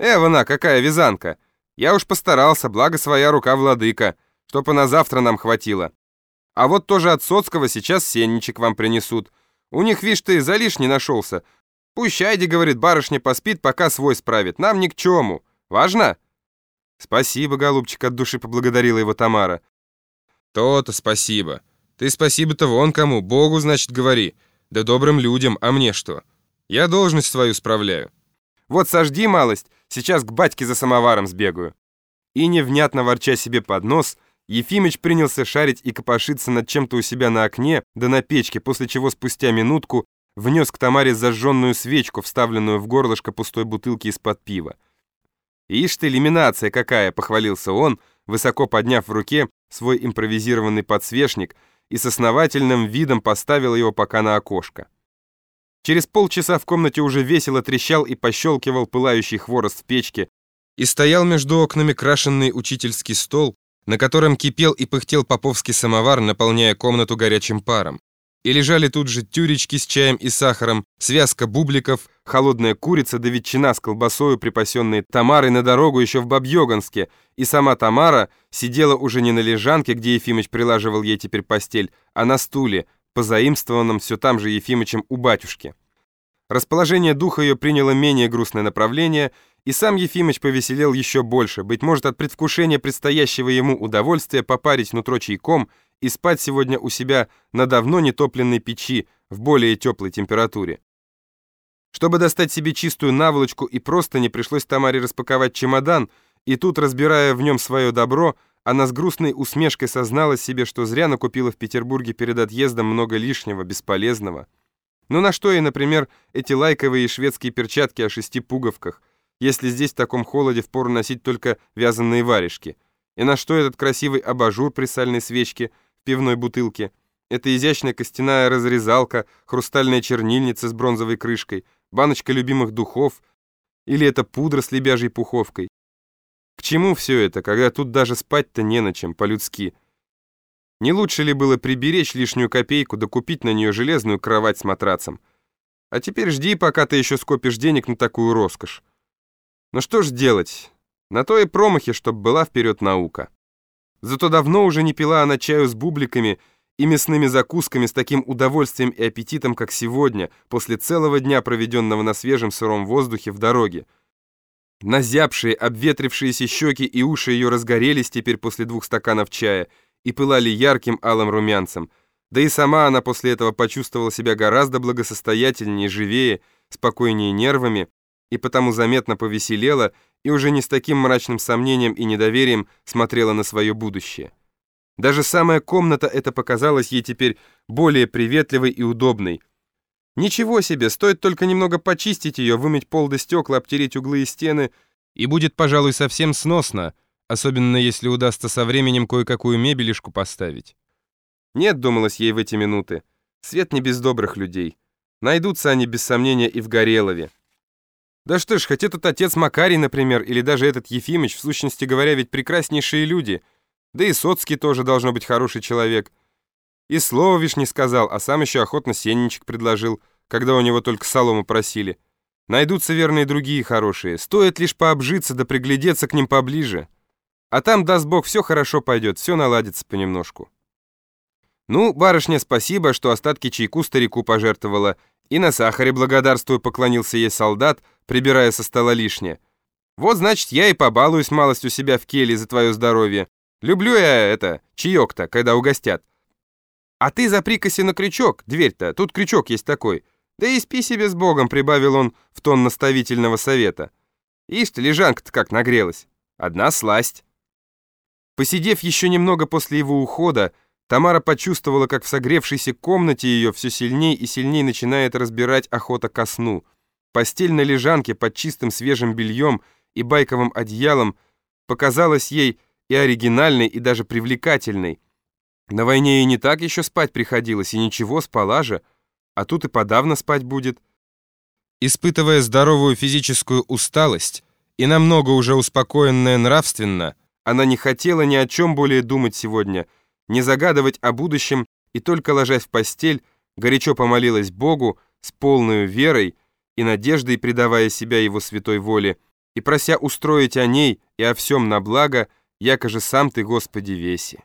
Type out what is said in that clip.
Эвана, какая вязанка! Я уж постарался, благо своя рука владыка, чтоб и на завтра нам хватило. А вот тоже от Соцкого сейчас сенничек вам принесут. У них, вишь ты, за лишний нашелся. Пусть Айди, говорит, барышня поспит, пока свой справит. Нам ни к чему. Важно?» «Спасибо, голубчик», — от души поблагодарила его Тамара. «То-то спасибо. Ты спасибо-то вон кому, Богу, значит, говори. Да добрым людям, а мне что? Я должность свою справляю». «Вот сожди малость, сейчас к батьке за самоваром сбегаю». И невнятно ворча себе под нос, Ефимыч принялся шарить и копошиться над чем-то у себя на окне, да на печке, после чего спустя минутку внес к Тамаре зажженную свечку, вставленную в горлышко пустой бутылки из-под пива. «Ишь ты, иллюминация какая!» — похвалился он, высоко подняв в руке свой импровизированный подсвечник и с основательным видом поставил его пока на окошко. Через полчаса в комнате уже весело трещал и пощелкивал пылающий хворост в печке, и стоял между окнами крашенный учительский стол, на котором кипел и пыхтел поповский самовар, наполняя комнату горячим паром. И лежали тут же тюречки с чаем и сахаром, связка бубликов, холодная курица да ветчина с колбасою, припасенной Тамарой на дорогу еще в Бабьёганске, и сама Тамара сидела уже не на лежанке, где Ефимыч прилаживал ей теперь постель, а на стуле, позаимствованном все там же Ефимычем у батюшки. Расположение духа ее приняло менее грустное направление, и сам Ефимыч повеселел еще больше, быть может, от предвкушения предстоящего ему удовольствия попарить нутро чайком и спать сегодня у себя на давно нетопленной печи в более теплой температуре. Чтобы достать себе чистую наволочку и просто не пришлось Тамаре распаковать чемодан, и тут, разбирая в нем свое добро, она с грустной усмешкой созналась себе, что зря накупила в Петербурге перед отъездом много лишнего, бесполезного. Ну на что ей, например, эти лайковые шведские перчатки о шести пуговках, если здесь в таком холоде впору носить только вязаные варежки? И на что этот красивый абажур при сальной свечке – пивной бутылке. Это изящная костяная разрезалка, хрустальная чернильница с бронзовой крышкой, баночка любимых духов, или это пудра с лебяжьей пуховкой. К чему все это, когда тут даже спать-то не на чем, по-людски? Не лучше ли было приберечь лишнюю копейку да купить на нее железную кровать с матрацем? А теперь жди, пока ты еще скопишь денег на такую роскошь. Ну что ж делать? На то и промахи, чтоб была вперед наука. Зато давно уже не пила она чаю с бубликами и мясными закусками с таким удовольствием и аппетитом, как сегодня, после целого дня, проведенного на свежем сыром воздухе в дороге. Назябшие, обветрившиеся щеки и уши ее разгорелись теперь после двух стаканов чая и пылали ярким алым румянцем. Да и сама она после этого почувствовала себя гораздо благосостоятельнее, живее, спокойнее нервами, и потому заметно повеселела и уже не с таким мрачным сомнением и недоверием смотрела на свое будущее. Даже самая комната эта показалась ей теперь более приветливой и удобной. Ничего себе, стоит только немного почистить ее, вымыть пол до стекла, обтереть углы и стены, и будет, пожалуй, совсем сносно, особенно если удастся со временем кое-какую мебелишку поставить. Нет, думалось ей в эти минуты, свет не без добрых людей. Найдутся они, без сомнения, и в Горелове. Да что ж, хоть этот отец Макарий, например, или даже этот Ефимыч, в сущности говоря, ведь прекраснейшие люди. Да и Соцкий тоже должно быть хороший человек. И слова вишь не сказал, а сам еще охотно сенничек предложил, когда у него только солому просили. Найдутся верные другие хорошие. Стоит лишь пообжиться да приглядеться к ним поближе. А там, даст Бог, все хорошо пойдет, все наладится понемножку. Ну, барышня, спасибо, что остатки чайку старику пожертвовала, и на сахаре благодарствую поклонился ей солдат, прибирая со стола лишнее. Вот, значит, я и побалуюсь малость у себя в келье за твое здоровье. Люблю я это, чаек-то, когда угостят. А ты заприкоси на крючок, дверь-то, тут крючок есть такой. Да и спи себе с Богом, прибавил он в тон наставительного совета. Ишь ты, лежанка-то как нагрелась. Одна сласть. Посидев еще немного после его ухода, Тамара почувствовала, как в согревшейся комнате ее все сильнее и сильнее начинает разбирать охота ко сну — Постель на лежанке под чистым свежим бельем и байковым одеялом показалась ей и оригинальной, и даже привлекательной. На войне ей не так еще спать приходилось, и ничего, спала же, а тут и подавно спать будет. Испытывая здоровую физическую усталость и намного уже успокоенная нравственно, она не хотела ни о чем более думать сегодня, не загадывать о будущем, и только ложась в постель, горячо помолилась Богу с полной верой, и надеждой, предавая себя его святой воле, и прося устроить о ней и о всем на благо, якоже сам ты, Господи, веси.